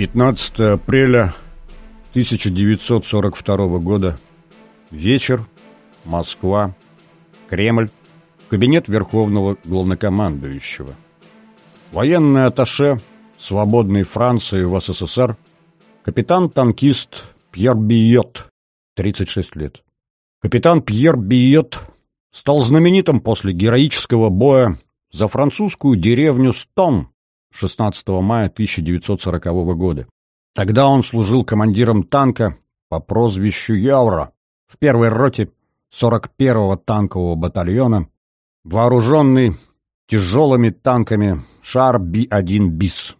15 апреля 1942 года. Вечер. Москва. Кремль. Кабинет Верховного Главнокомандующего. Военный атташе свободной Франции в СССР. Капитан-танкист Пьер Биот, 36 лет. Капитан Пьер Биот стал знаменитым после героического боя за французскую деревню Стон 16 мая 1940 года. Тогда он служил командиром танка по прозвищу Яура в первой роте 41-го танкового батальона, вооруженный тяжелыми танками Шар Би-1 БИС.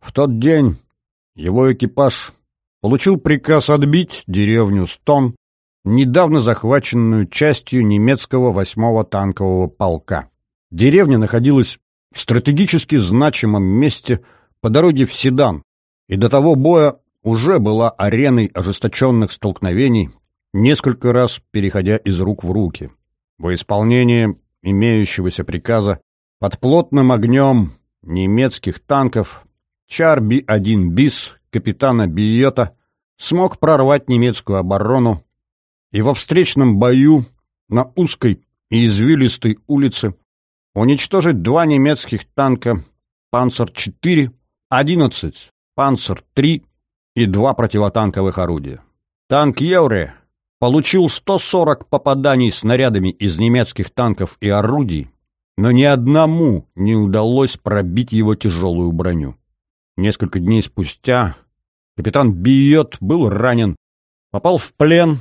В тот день его экипаж получил приказ отбить деревню Стон, недавно захваченную частью немецкого 8-го танкового полка. Деревня находилась в стратегически значимом месте по дороге в Седан, и до того боя уже была ареной ожесточенных столкновений, несколько раз переходя из рук в руки. Во исполнение имеющегося приказа под плотным огнем немецких танков Чарби-1 БИС капитана Биота смог прорвать немецкую оборону и во встречном бою на узкой и извилистой улице уничтожить два немецких танка «Панцер-4», 11 «Панцер-3» и два противотанковых орудия. Танк «Евре» получил 140 попаданий снарядами из немецких танков и орудий, но ни одному не удалось пробить его тяжелую броню. Несколько дней спустя капитан Биот был ранен, попал в плен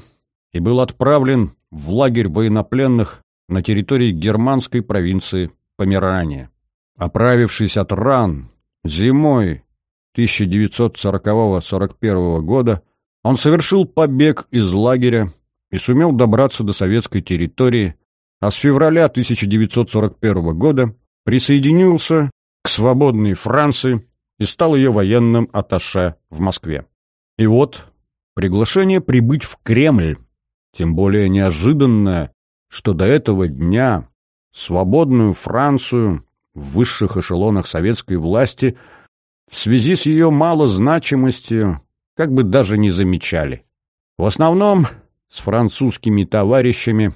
и был отправлен в лагерь военнопленных на территории германской провинции Померания. Оправившись от ран, зимой 1940-41 года он совершил побег из лагеря и сумел добраться до советской территории, а с февраля 1941 года присоединился к свободной Франции и стал ее военным атташе в Москве. И вот приглашение прибыть в Кремль, тем более неожиданное, что до этого дня свободную Францию в высших эшелонах советской власти в связи с ее малозначимостью как бы даже не замечали. В основном с французскими товарищами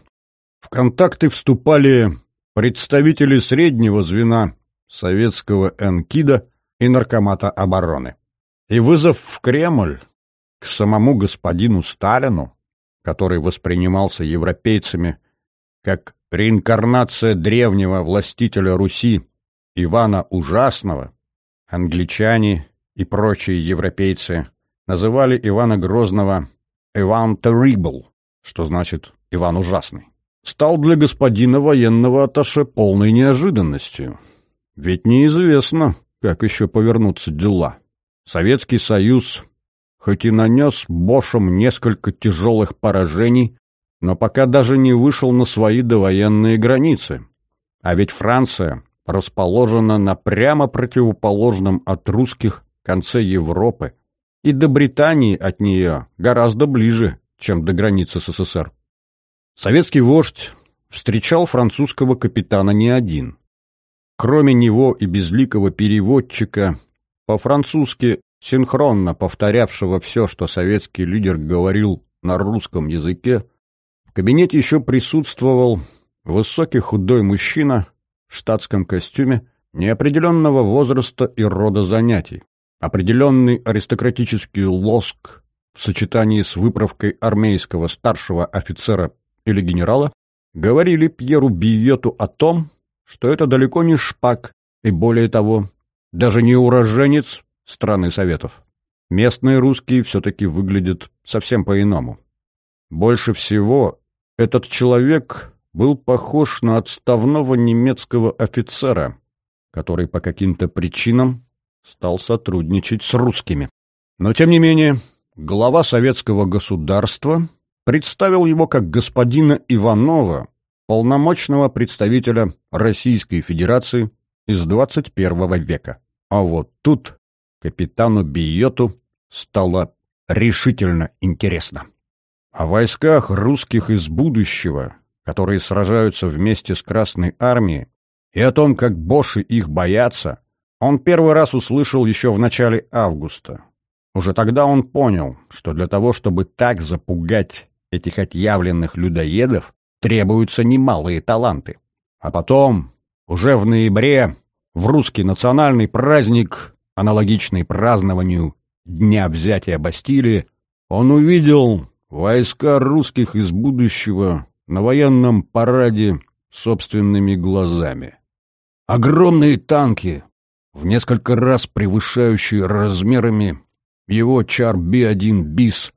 в контакты вступали представители среднего звена советского НКИДа и Наркомата обороны. И вызов в Кремль к самому господину Сталину, который воспринимался европейцами как реинкарнация древнего властителя Руси Ивана Ужасного, англичане и прочие европейцы называли Ивана Грозного Иван Terrible, что значит Иван Ужасный, стал для господина военного атташе полной неожиданностью. Ведь неизвестно, как еще повернутся дела. Советский Союз, хоть и нанес Бошам несколько тяжелых поражений, но пока даже не вышел на свои довоенные границы. А ведь Франция расположена на прямо противоположном от русских конце Европы, и до Британии от нее гораздо ближе, чем до границы СССР. Советский вождь встречал французского капитана не один. Кроме него и безликого переводчика, по-французски синхронно повторявшего все, что советский лидер говорил на русском языке, в кабинете еще присутствовал высокий худой мужчина в штатском костюме неопределенного возраста и рода занятий. Определенный аристократический лоск в сочетании с выправкой армейского старшего офицера или генерала говорили Пьеру Биету о том, что это далеко не шпак и, более того, даже не уроженец страны Советов. Местные русские все-таки выглядят совсем по-иному. Больше всего этот человек был похож на отставного немецкого офицера, который по каким-то причинам стал сотрудничать с русскими. Но, тем не менее, глава советского государства представил его как господина Иванова, полномочного представителя Российской Федерации из 21 века. А вот тут капитану Биоту стало решительно интересно. О войсках русских из будущего, которые сражаются вместе с Красной Армией, и о том, как боши их боятся, он первый раз услышал еще в начале августа. Уже тогда он понял, что для того, чтобы так запугать этих отъявленных людоедов, требуются немалые таланты. А потом, уже в ноябре, в русский национальный праздник, аналогичный празднованию Дня взятия Бастилии, он увидел войска русских из будущего на военном параде собственными глазами. Огромные танки, в несколько раз превышающие размерами его чар Би-1 БИС,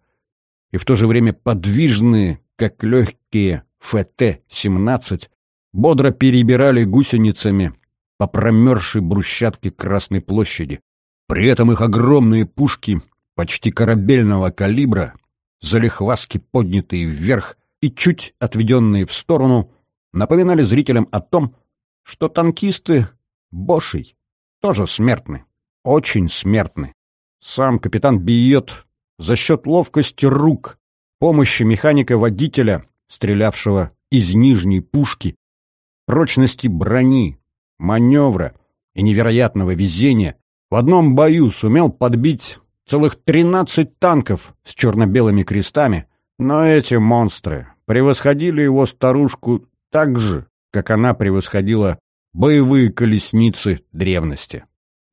и в то же время подвижные, как легкие ФТ-17, бодро перебирали гусеницами по промерзшей брусчатке Красной площади. При этом их огромные пушки почти корабельного калибра, залихваски поднятые вверх и чуть отведенные в сторону, напоминали зрителям о том, что танкисты Бошей тоже смертны, очень смертны. Сам капитан Биет за счет ловкости рук, помощи механика-водителя, стрелявшего из нижней пушки, прочности брони, маневра и невероятного везения, в одном бою сумел подбить целых тринадцать танков с черно-белыми крестами, но эти монстры превосходили его старушку так же, как она превосходила боевые колесницы древности.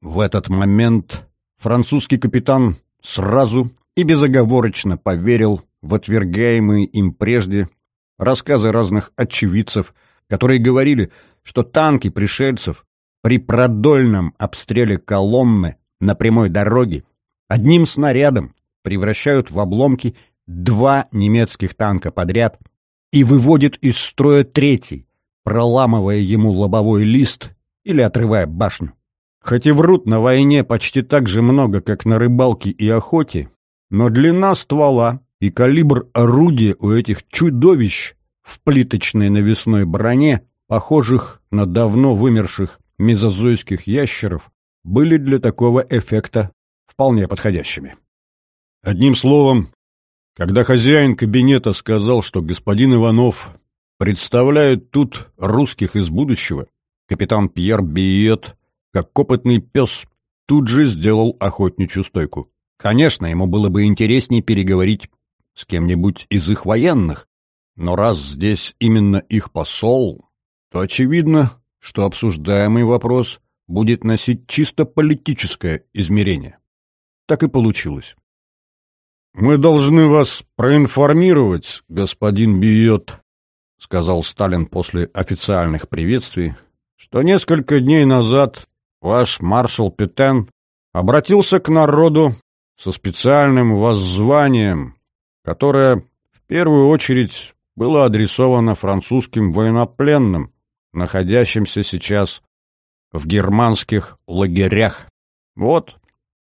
В этот момент французский капитан сразу и безоговорочно поверил в отвергаемые им прежде рассказы разных очевидцев, которые говорили, что танки пришельцев при продольном обстреле колонны на прямой дороге одним снарядом превращают в обломки два немецких танка подряд и выводят из строя третий, проламывая ему лобовой лист или отрывая башню. Хоть и врут на войне почти так же много, как на рыбалке и охоте, но длина ствола и калибр орудия у этих чудовищ в плиточной навесной броне, похожих на давно вымерших мезозойских ящеров, были для такого эффекта вполне подходящими. Одним словом, когда хозяин кабинета сказал, что господин Иванов представляет тут русских из будущего, капитан Пьер Биет, как опытный пес, тут же сделал охотничью стойку. Конечно, ему было бы интереснее переговорить с кем-нибудь из их военных, но раз здесь именно их посол, то очевидно, что обсуждаемый вопрос будет носить чисто политическое измерение. Так и получилось. «Мы должны вас проинформировать, господин Биот», — сказал Сталин после официальных приветствий, что несколько дней назад ваш маршал Петен обратился к народу со специальным воззванием, которое в первую очередь было адресовано французским военнопленным, находящимся сейчас в германских лагерях. Вот,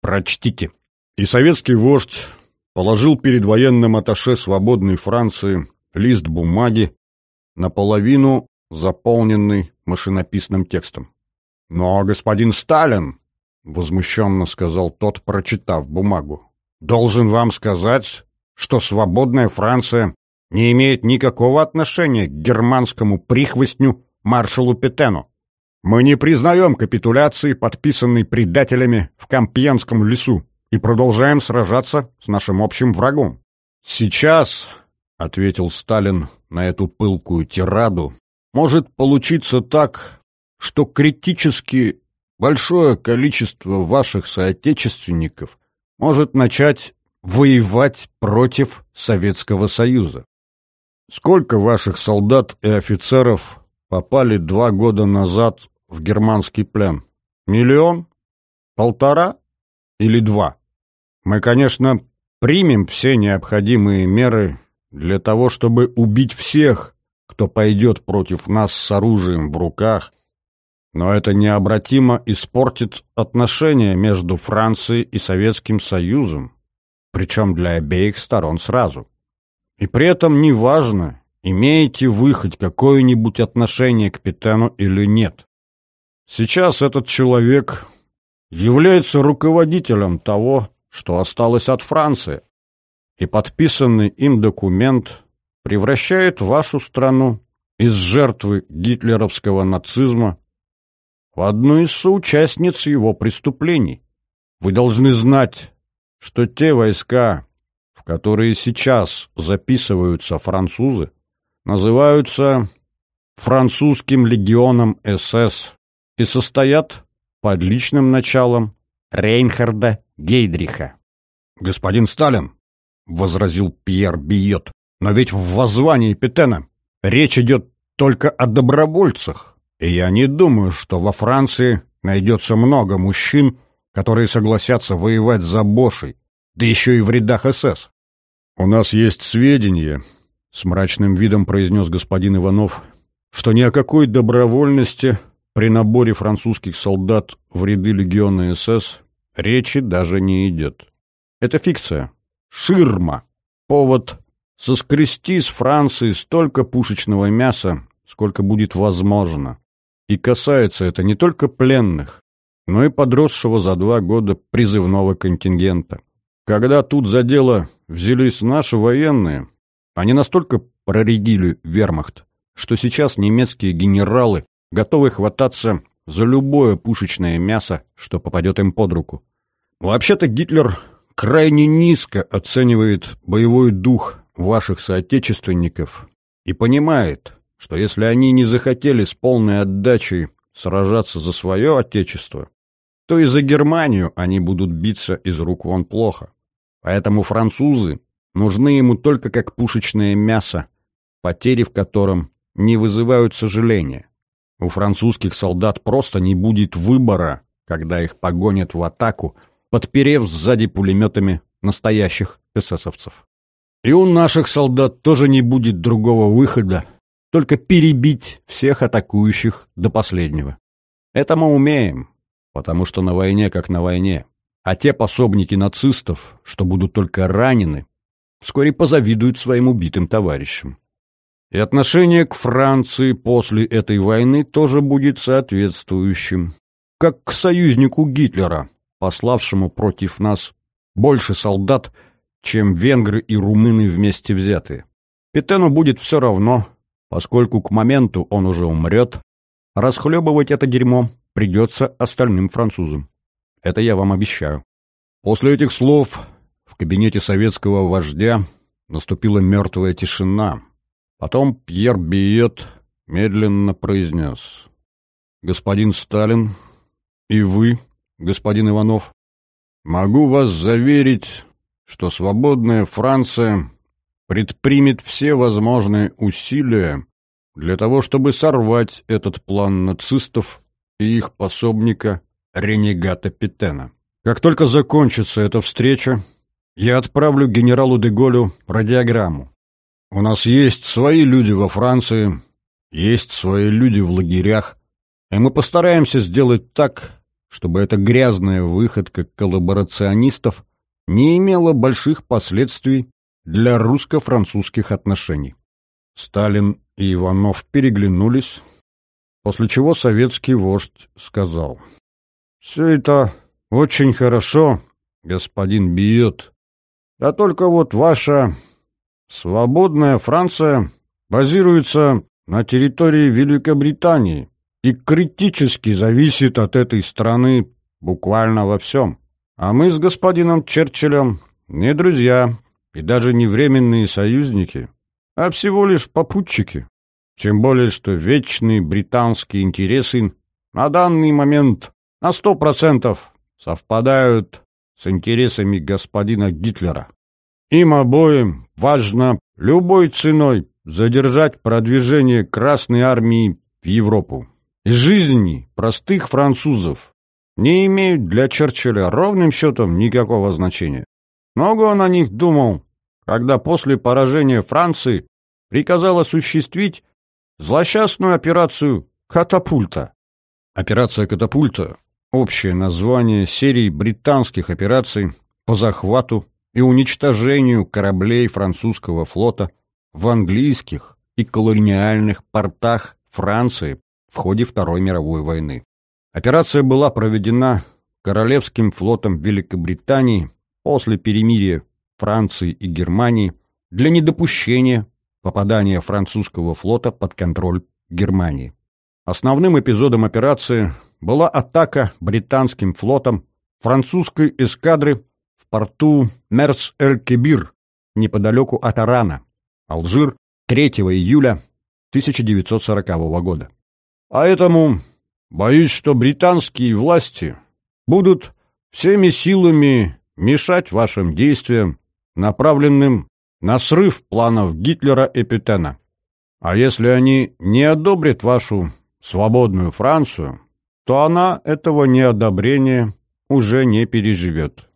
прочтите. И советский вождь положил перед военным атташе свободной Франции лист бумаги, наполовину заполненный машинописным текстом. «Но, господин Сталин, — возмущенно сказал тот, прочитав бумагу. «Должен вам сказать, что свободная Франция не имеет никакого отношения к германскому прихвостню маршалу Петену. Мы не признаем капитуляции, подписанной предателями в Кампьенском лесу, и продолжаем сражаться с нашим общим врагом». «Сейчас», — ответил Сталин на эту пылкую тираду, «может получиться так, что критически большое количество ваших соотечественников может начать воевать против Советского Союза. Сколько ваших солдат и офицеров попали два года назад в германский плен? Миллион? Полтора? Или два? Мы, конечно, примем все необходимые меры для того, чтобы убить всех, кто пойдет против нас с оружием в руках но это необратимо испортит отношения между Францией и Советским Союзом, причем для обеих сторон сразу. И при этом неважно, имеете вы хоть какое-нибудь отношение к Петену или нет. Сейчас этот человек является руководителем того, что осталось от Франции, и подписанный им документ превращает вашу страну из жертвы гитлеровского нацизма в одну из соучастниц его преступлений. Вы должны знать, что те войска, в которые сейчас записываются французы, называются французским легионом СС и состоят под личным началом Рейнхарда Гейдриха. «Господин Сталин», — возразил Пьер Биот, — «но ведь в воззвании Петена речь идет только о добровольцах, и я не думаю, что во Франции найдется много мужчин, которые согласятся воевать за Бошей, да еще и в рядах СС. «У нас есть сведения», — с мрачным видом произнес господин Иванов, «что ни о какой добровольности при наборе французских солдат в ряды легиона СС речи даже не идет. Это фикция, ширма, повод соскрести с Франции столько пушечного мяса, сколько будет возможно. И касается это не только пленных, но и подросшего за два года призывного контингента. Когда тут за дело взялись наши военные, они настолько проредили вермахт, что сейчас немецкие генералы готовы хвататься за любое пушечное мясо, что попадет им под руку. Вообще-то Гитлер крайне низко оценивает боевой дух ваших соотечественников и понимает, что если они не захотели с полной отдачей сражаться за свое отечество, то и за Германию они будут биться из рук вон плохо. Поэтому французы нужны ему только как пушечное мясо, потери в котором не вызывают сожаления. У французских солдат просто не будет выбора, когда их погонят в атаку, подперев сзади пулеметами настоящих эсэсовцев. И у наших солдат тоже не будет другого выхода, только перебить всех атакующих до последнего. Это мы умеем, потому что на войне как на войне. А те пособники нацистов, что будут только ранены, вскоре позавидуют своим убитым товарищам. И отношение к Франции после этой войны тоже будет соответствующим. Как к союзнику Гитлера, пославшему против нас больше солдат, чем венгры и румыны вместе взятые. Петену будет все равно, поскольку к моменту он уже умрет, расхлебывать это дерьмо придется остальным французам. Это я вам обещаю. После этих слов в кабинете советского вождя наступила мертвая тишина. Потом Пьер Биет медленно произнес. «Господин Сталин и вы, господин Иванов, могу вас заверить, что свободная Франция предпримет все возможные усилия для того, чтобы сорвать этот план нацистов и их пособника ренегата Петена. Как только закончится эта встреча, я отправлю генералу Деголю радиограмму. У нас есть свои люди во Франции, есть свои люди в лагерях, и мы постараемся сделать так, чтобы эта грязная выходка коллаборационистов не имела больших последствий для русско-французских отношений. Сталин и Иванов переглянулись, после чего советский вождь сказал — все это очень хорошо, господин Биот. А только вот ваша свободная Франция базируется на территории Великобритании и критически зависит от этой страны буквально во всем. А мы с господином Черчиллем не друзья и даже не временные союзники, а всего лишь попутчики. Тем более, что вечные британские интересы на данный момент на сто процентов совпадают с интересами господина Гитлера. Им обоим важно любой ценой задержать продвижение Красной Армии в Европу. Жизни простых французов не имеют для Черчилля ровным счетом никакого значения. Много он о них думал, когда после поражения Франции приказал осуществить злосчастную операцию «Катапульта». Операция «Катапульта» общее название серии британских операций по захвату и уничтожению кораблей французского флота в английских и колониальных портах Франции в ходе Второй мировой войны. Операция была проведена Королевским флотом Великобритании после перемирия Франции и Германии для недопущения попадания французского флота под контроль Германии. Основным эпизодом операции была атака британским флотом французской эскадры порту Мерс-эль-Кебир неподалеку от Арана, Алжир, 3 июля 1940 года. Поэтому боюсь, что британские власти будут всеми силами мешать вашим действиям, направленным на срыв планов Гитлера и Петена. А если они не одобрят вашу свободную Францию, то она этого неодобрения уже не переживет.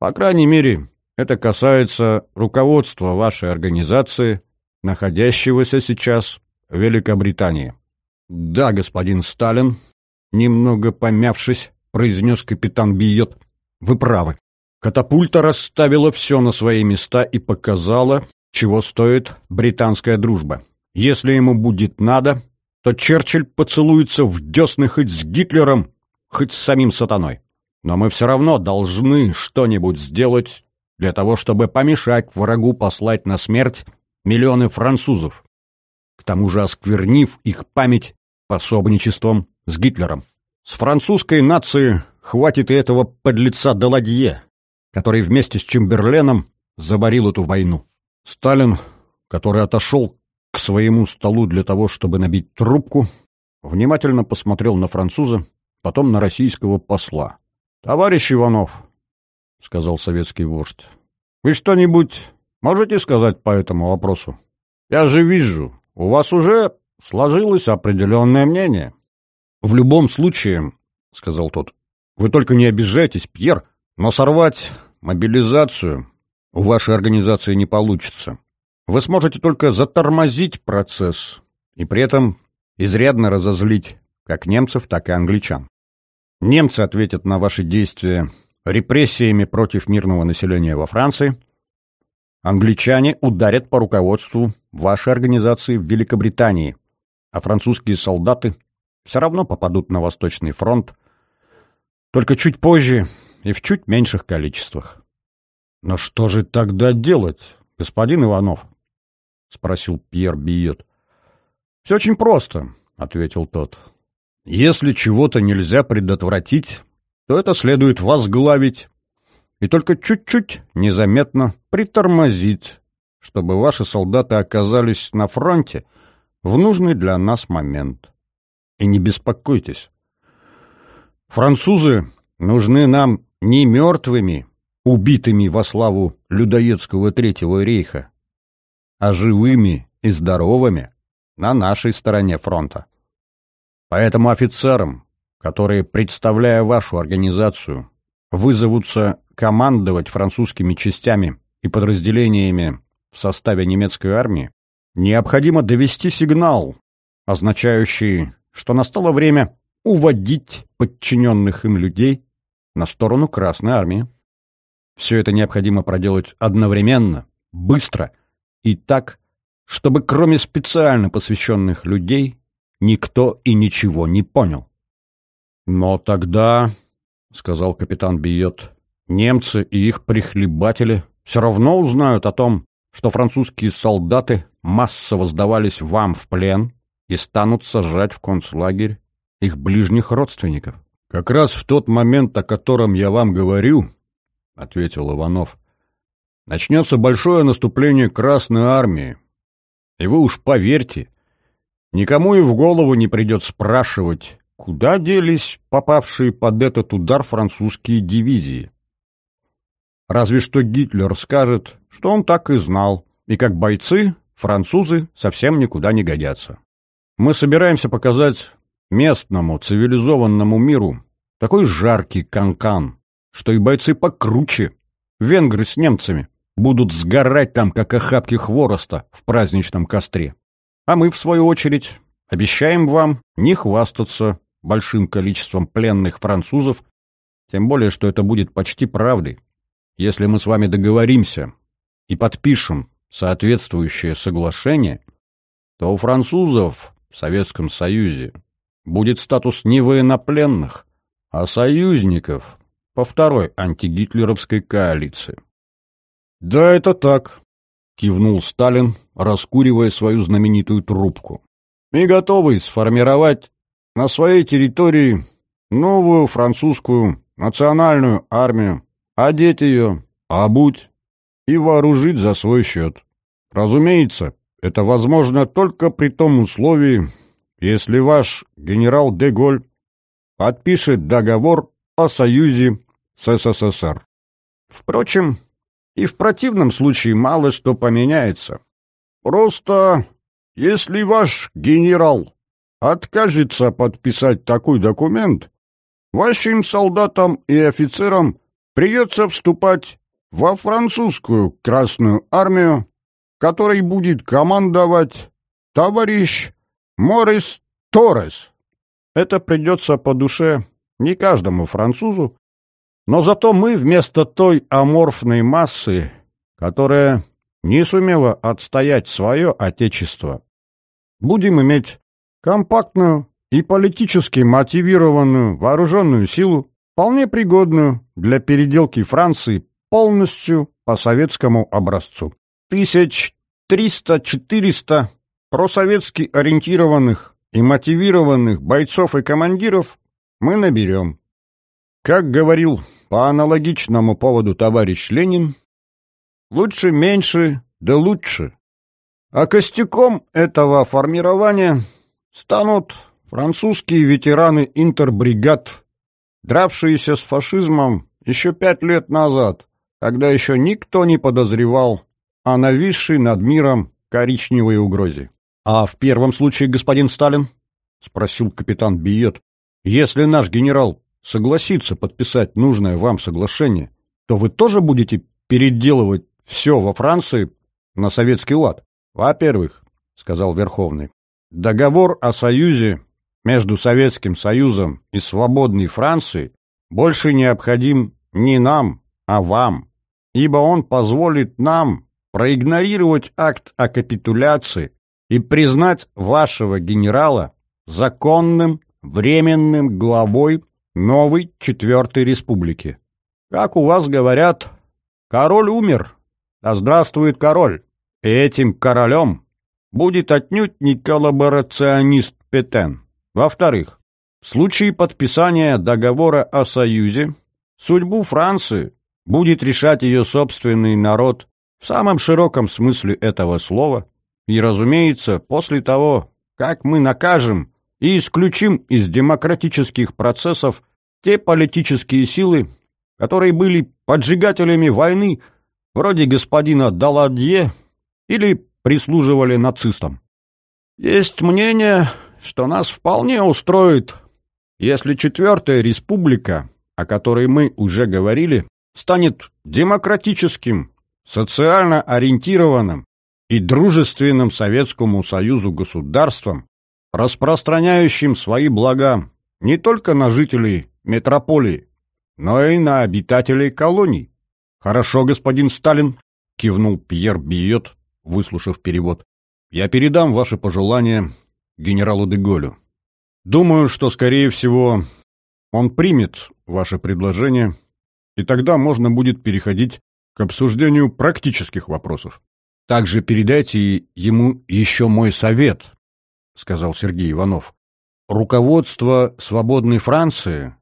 По крайней мере, это касается руководства вашей организации, находящегося сейчас в Великобритании. Да, господин Сталин, немного помявшись, произнес капитан Биот, вы правы. Катапульта расставила все на свои места и показала, чего стоит британская дружба. Если ему будет надо, то Черчилль поцелуется в десны хоть с Гитлером, хоть с самим сатаной. Но мы все равно должны что-нибудь сделать для того, чтобы помешать врагу послать на смерть миллионы французов, к тому же осквернив их память пособничеством с Гитлером. С французской нации хватит и этого подлеца Даладье, который вместе с Чемберленом заборил эту войну. Сталин, который отошел к своему столу для того, чтобы набить трубку, внимательно посмотрел на француза, потом на российского посла. «Товарищ Иванов», — сказал советский вождь, — «вы что-нибудь можете сказать по этому вопросу? Я же вижу, у вас уже сложилось определенное мнение». «В любом случае», — сказал тот, — «вы только не обижайтесь, Пьер, но сорвать мобилизацию у вашей организации не получится. Вы сможете только затормозить процесс и при этом изрядно разозлить как немцев, так и англичан. Немцы ответят на ваши действия репрессиями против мирного населения во Франции. Англичане ударят по руководству вашей организации в Великобритании, а французские солдаты все равно попадут на Восточный фронт, только чуть позже и в чуть меньших количествах. Но что же тогда делать, господин Иванов? — спросил Пьер Биет. — Все очень просто, — ответил тот. — Если чего-то нельзя предотвратить, то это следует возглавить и только чуть-чуть незаметно притормозить, чтобы ваши солдаты оказались на фронте в нужный для нас момент. И не беспокойтесь. Французы нужны нам не мертвыми, убитыми во славу людоедского Третьего рейха, а живыми и здоровыми на нашей стороне фронта. Поэтому офицерам, которые, представляя вашу организацию, вызовутся командовать французскими частями и подразделениями в составе немецкой армии, необходимо довести сигнал, означающий, что настало время уводить подчиненных им людей на сторону Красной Армии. Все это необходимо проделать одновременно, быстро и так, чтобы кроме специально посвященных людей никто и ничего не понял. «Но тогда, — сказал капитан Биот, — немцы и их прихлебатели все равно узнают о том, что французские солдаты массово сдавались вам в плен и станут сажать в концлагерь их ближних родственников. «Как раз в тот момент, о котором я вам говорю, — ответил Иванов, начнется большое наступление Красной Армии. И вы уж поверьте, никому и в голову не придет спрашивать, куда делись попавшие под этот удар французские дивизии. Разве что Гитлер скажет, что он так и знал, и как бойцы французы совсем никуда не годятся. Мы собираемся показать местному цивилизованному миру такой жаркий канкан, -кан, что и бойцы покруче, венгры с немцами, будут сгорать там, как охапки хвороста в праздничном костре. А мы, в свою очередь, обещаем вам не хвастаться большим количеством пленных французов, тем более, что это будет почти правдой. Если мы с вами договоримся и подпишем соответствующее соглашение, то у французов в Советском Союзе будет статус не военнопленных, а союзников по второй антигитлеровской коалиции. «Да, это так», — кивнул Сталин, раскуривая свою знаменитую трубку. «Мы готовы сформировать на своей территории новую французскую национальную армию, одеть ее, обуть и вооружить за свой счет. Разумеется, это возможно только при том условии, если ваш генерал Деголь подпишет договор о союзе с СССР. Впрочем, и в противном случае мало что поменяется. Просто, если ваш генерал откажется подписать такой документ, вашим солдатам и офицерам придется вступать во французскую Красную Армию, которой будет командовать товарищ Морис Торрес. Это придется по душе не каждому французу, но зато мы вместо той аморфной массы, которая не сумела отстоять свое отечество, будем иметь компактную и политически мотивированную вооруженную силу, вполне пригодную для переделки Франции полностью по советскому образцу. Тысяч триста-четыреста просоветски ориентированных и мотивированных бойцов и командиров мы наберем. Как говорил по аналогичному поводу товарищ Ленин, лучше меньше, да лучше. А костяком этого формирования станут французские ветераны интербригад, дравшиеся с фашизмом еще пять лет назад, когда еще никто не подозревал о нависшей над миром коричневой угрозе. «А в первом случае, господин Сталин?» — спросил капитан Биет. «Если наш генерал согласится подписать нужное вам соглашение, то вы тоже будете переделывать все во Франции на советский лад? Во-первых, — сказал Верховный, — договор о союзе между Советским Союзом и свободной Францией больше необходим не нам, а вам, ибо он позволит нам проигнорировать акт о капитуляции и признать вашего генерала законным временным главой новой Четвертой Республики. Как у вас говорят, король умер, а здравствует король. И этим королем будет отнюдь не коллаборационист Петен. Во-вторых, в случае подписания договора о союзе, судьбу Франции будет решать ее собственный народ в самом широком смысле этого слова, и, разумеется, после того, как мы накажем и исключим из демократических процессов те политические силы, которые были поджигателями войны, вроде господина Даладье, или прислуживали нацистам. Есть мнение, что нас вполне устроит, если Четвертая Республика, о которой мы уже говорили, станет демократическим, социально ориентированным и дружественным Советскому Союзу государством, распространяющим свои блага не только на жителей метрополии, но и на обитателей колоний. «Хорошо, господин Сталин», — кивнул Пьер Биот, выслушав перевод. «Я передам ваши пожелания генералу Деголю. Думаю, что, скорее всего, он примет ваше предложение, и тогда можно будет переходить к обсуждению практических вопросов. Также передайте ему еще мой совет, — сказал Сергей Иванов. Руководство свободной Франции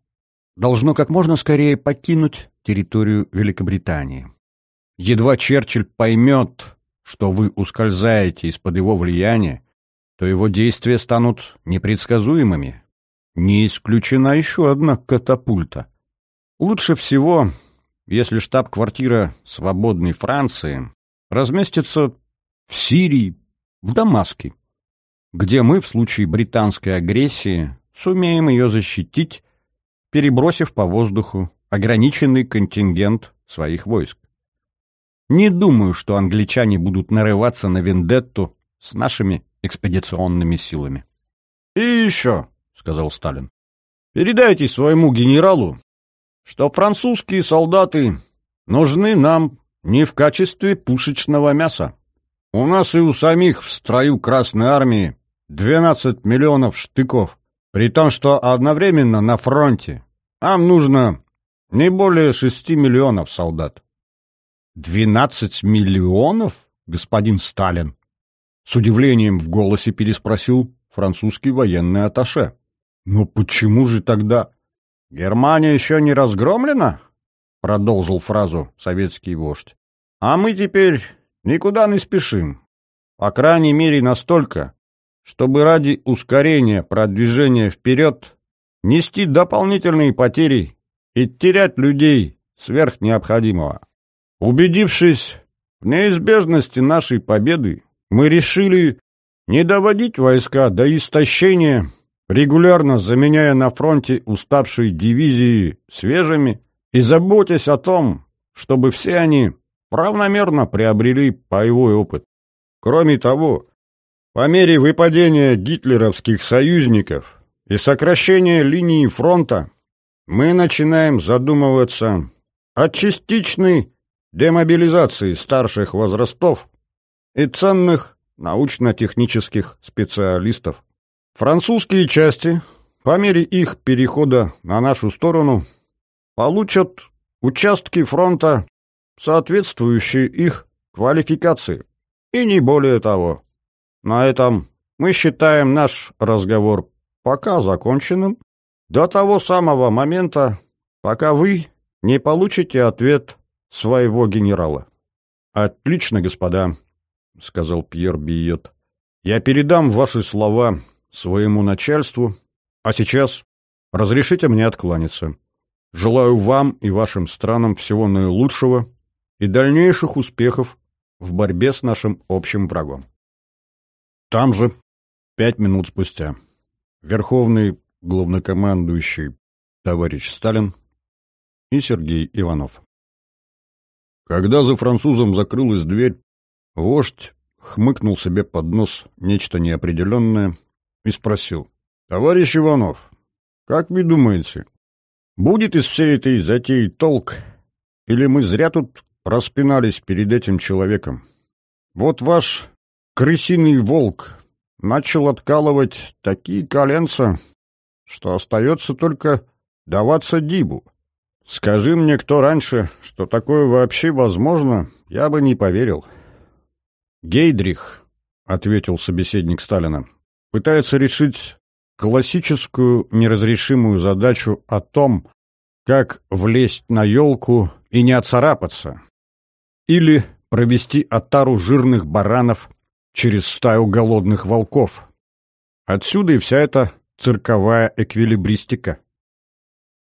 должно как можно скорее покинуть территорию Великобритании. Едва Черчилль поймет, что вы ускользаете из-под его влияния, то его действия станут непредсказуемыми. Не исключена еще одна катапульта. Лучше всего, если штаб-квартира свободной Франции разместится в Сирии, в Дамаске, где мы в случае британской агрессии сумеем ее защитить перебросив по воздуху ограниченный контингент своих войск. Не думаю, что англичане будут нарываться на вендетту с нашими экспедиционными силами. — И еще, — сказал Сталин, — передайте своему генералу, что французские солдаты нужны нам не в качестве пушечного мяса. У нас и у самих в строю Красной Армии 12 миллионов штыков, при том, что одновременно на фронте нам нужно не более шести миллионов солдат. «Двенадцать миллионов, господин Сталин?» С удивлением в голосе переспросил французский военный атташе. «Но почему же тогда Германия еще не разгромлена? Продолжил фразу советский вождь. А мы теперь никуда не спешим. По крайней мере настолько, чтобы ради ускорения продвижения вперед нести дополнительные потери и терять людей сверх необходимого. Убедившись в неизбежности нашей победы, мы решили не доводить войска до истощения, регулярно заменяя на фронте уставшие дивизии свежими и заботясь о том, чтобы все они равномерно приобрели боевой опыт. Кроме того, по мере выпадения гитлеровских союзников и сокращения линии фронта мы начинаем задумываться о частичной демобилизации старших возрастов и ценных научно-технических специалистов. Французские части, по мере их перехода на нашу сторону, получат участки фронта, соответствующие их квалификации, и не более того. На этом мы считаем наш разговор пока законченным до того самого момента, пока вы не получите ответ своего генерала. «Отлично, господа», — сказал Пьер Биет. «Я передам ваши слова своему начальству, а сейчас разрешите мне откланяться. Желаю вам и вашим странам всего наилучшего и дальнейших успехов в борьбе с нашим общим врагом». Там же, пять минут спустя, Верховный главнокомандующий товарищ Сталин и Сергей Иванов. Когда за французом закрылась дверь, вождь хмыкнул себе под нос нечто неопределенное и спросил. «Товарищ Иванов, как вы думаете, будет из всей этой затеи толк, или мы зря тут распинались перед этим человеком? Вот ваш крысиный волк начал откалывать такие коленца, что остается только даваться дибу. Скажи мне кто раньше, что такое вообще возможно, я бы не поверил. Гейдрих, — ответил собеседник Сталина, — пытается решить классическую неразрешимую задачу о том, как влезть на елку и не отцарапаться, или провести отару жирных баранов через стаю голодных волков. Отсюда и вся эта цирковая эквилибристика.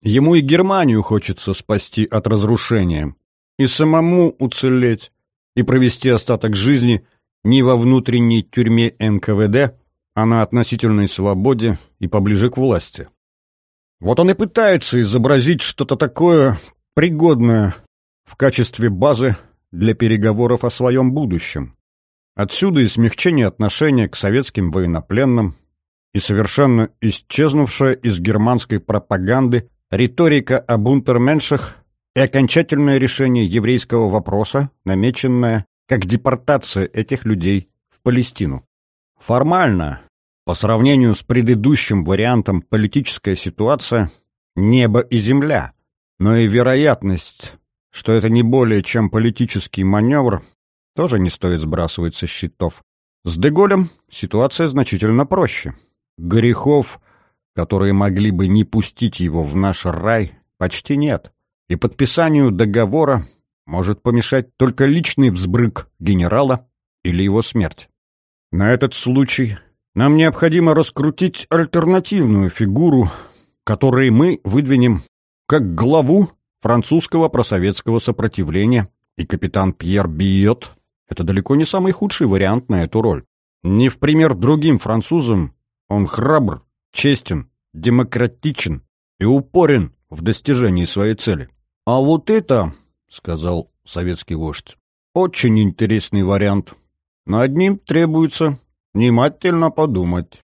Ему и Германию хочется спасти от разрушения, и самому уцелеть, и провести остаток жизни не во внутренней тюрьме НКВД, а на относительной свободе и поближе к власти. Вот он и пытается изобразить что-то такое пригодное в качестве базы для переговоров о своем будущем. Отсюда и смягчение отношения к советским военнопленным, и совершенно исчезнувшая из германской пропаганды риторика о бунтерменшах и окончательное решение еврейского вопроса, намеченное как депортация этих людей в Палестину. Формально, по сравнению с предыдущим вариантом политическая ситуация – небо и земля, но и вероятность, что это не более чем политический маневр, тоже не стоит сбрасывать со счетов. С Деголем ситуация значительно проще. Грехов, которые могли бы не пустить его в наш рай, почти нет. И подписанию договора может помешать только личный взбрык генерала или его смерть. На этот случай нам необходимо раскрутить альтернативную фигуру, которой мы выдвинем как главу французского просоветского сопротивления, и капитан Пьер Биот — это далеко не самый худший вариант на эту роль. Не в пример другим французам он храбр, честен, демократичен и упорен в достижении своей цели. «А вот это, — сказал советский вождь, — очень интересный вариант. Над ним требуется внимательно подумать».